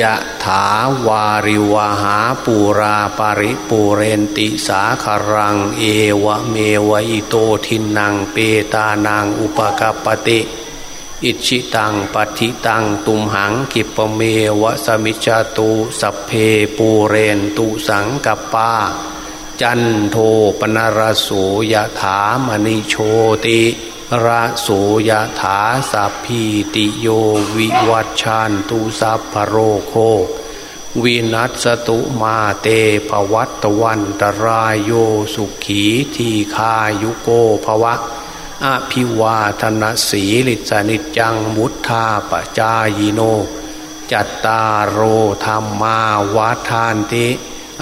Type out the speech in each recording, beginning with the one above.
ยะถาวาริวาหาปูราปาริปูเรนติสาคารัง เอวะเมวะอิโตทินังเปตานางอุปกปติ อิชิตังปฏิตังตุมหังกิปเมวะสมิจาตุสัพเพปูเรนตุสังกปา จันโทปนารโสยะถามณิโชติ ระโสยถาสัพพีติโยวิวัชชานตุสัพพโรโควินัสตุมาเตภวัตวันตรายโยสุขีทีคายุโกภวะอภิวาธนสีลิสนิจังมุทธาปจายโน จัตตารโอธรรมาวาทานติ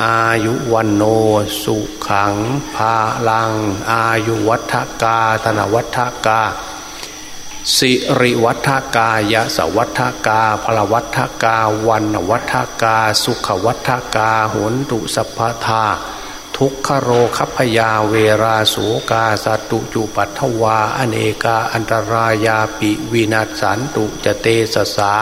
อายุวันโนสุขังภาลัง อายุวัฏกาธนวัฏกา สิริวัฏกายะสวัฏกาพลวัฏกาวันวัฏกา สุขวัฏกาหุนตุสัพพทาทุกขโรคพยาเวราสูกาสตุจุปัทวา อเนกาอันตรายาปิวินัสสันตุจเตสสา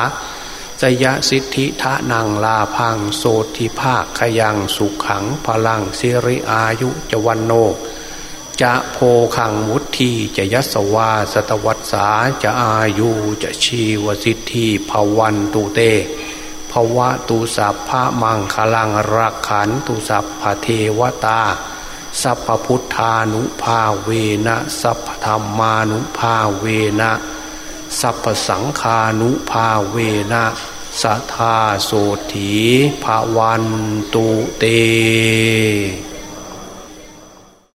สยสิทธิทะนังลาพังโสทิภาคขยังสุขขังพลังสิริอายุจวันโนจะโพขังวุธีจะยัสวาสตวัตสาจะอายุจะชีวสิทธิภวันตุเตภวะตุสัพพะมังคลังรักขันตุสัพพเทวตา สัพพุทธานุภาเวนะสัพพธรรมานุภาเวนะสัพสังคานุภาเวนะ สัทาโสถีภาวันตุเต